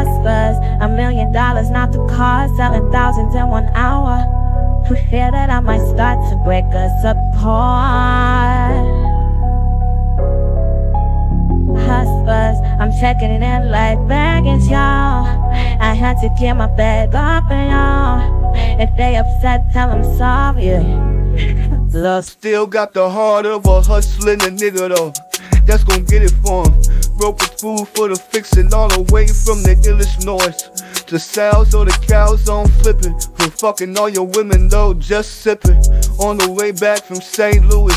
Hustlers, a million dollars, not the car, selling thousands in one hour. Fear that I might start to break us apart. I'm checking it in like baggage, y'all. I had to get my bag up and y'all. If they upset, tell them sorry. Love Still got the heart of a hustling a nigga though. That's gonna get it for him. Broke his food for the fixin' all the way from the Illinois. The sounds of the cows on flippin'. For fucking all your women though, just sippin'. On the way back from St. Louis.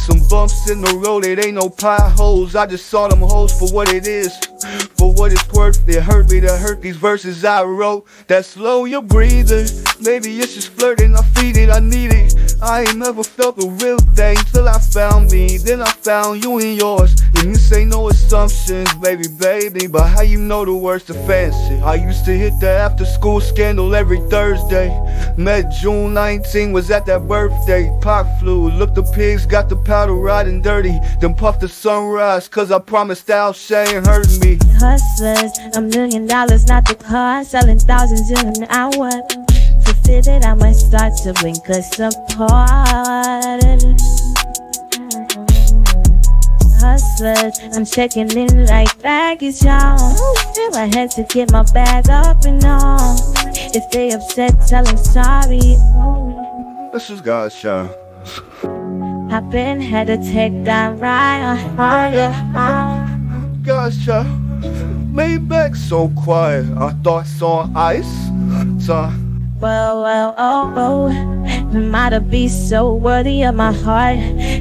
Some bumps in the road, it ain't no potholes. I just saw them hoes for what it is. For what it's worth, it hurt me to hurt these verses I wrote. That slow your breathing. Maybe it's just flirting, I feed it, I need it. I ain't never felt a real thing till I found me. Then I found you and yours. And this ain't no assumptions, baby, baby. But how you know the words to fancy? I used to hit the after school scandal every Thursday. Met June 19, was at that birthday. Pop flu, look the pigs, got the powder riding dirty. Then puff the sunrise, cause I promised Al Shane hurt me. hustlers, a million dollars, not the car, selling thousands in an hour. Fit it, I might start to blink us apart. Hustlers, I'm checking in like baggage, y'all. I had to get my bag up and on. If they upset, tell them sorry. This is God's show. I've been had to take that ride. God's show. Laid back so quiet, I thought saw ice. So Well, well, oh, oh. Might have be so worthy of my heart.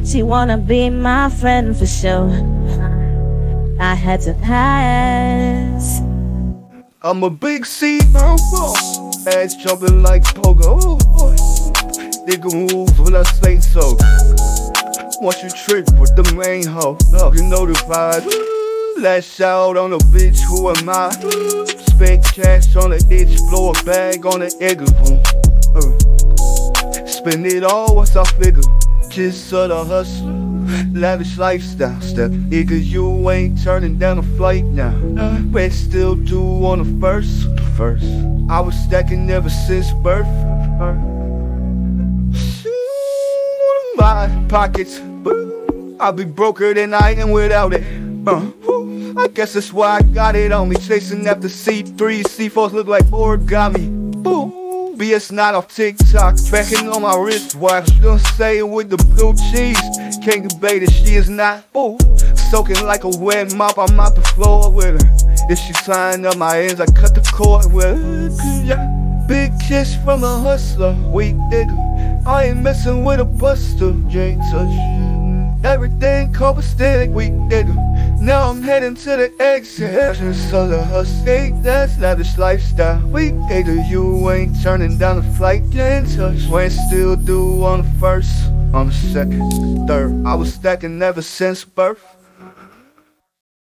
She wanna be my friend for sure. I had to pass. I'm a big C, ass jumping like pogo. Boy. Nigga move when I say so. Once you trick with the main hoe, you know the. Lash out on a bitch, who am I? Spent cash on the itch, blow a bag on the egg boom. Uh, spend it all once I figure. Kiss of the hustler, lavish lifestyle step. Nigga, you ain't turning down a flight now. Red still do on the first, first. I was stacking ever since birth. Uh, my pockets. But I'll be broker than I am without it. Uh, I guess that's why I got it on me. Chasing after C3, C4s look like origami. Boo. BS not off TikTok, tracking on my wristwatch. Don't say it with the blue cheese. Can't debate it, she is not. Boo. Soaking like a wet mop, I'm out the floor with her. If she tying up my ends, I cut the cord with her. Yeah. Big kiss from a hustler, weak nigga. I ain't messing with a buster, Jane touch. Everything copacetic, weak nigga. Now I'm heading to the exit. So the hustle, that's lavish lifestyle. We nigga, you ain't turning down the flight, Jane touch. When still do on the first, on the second, third. I was stacking ever since birth.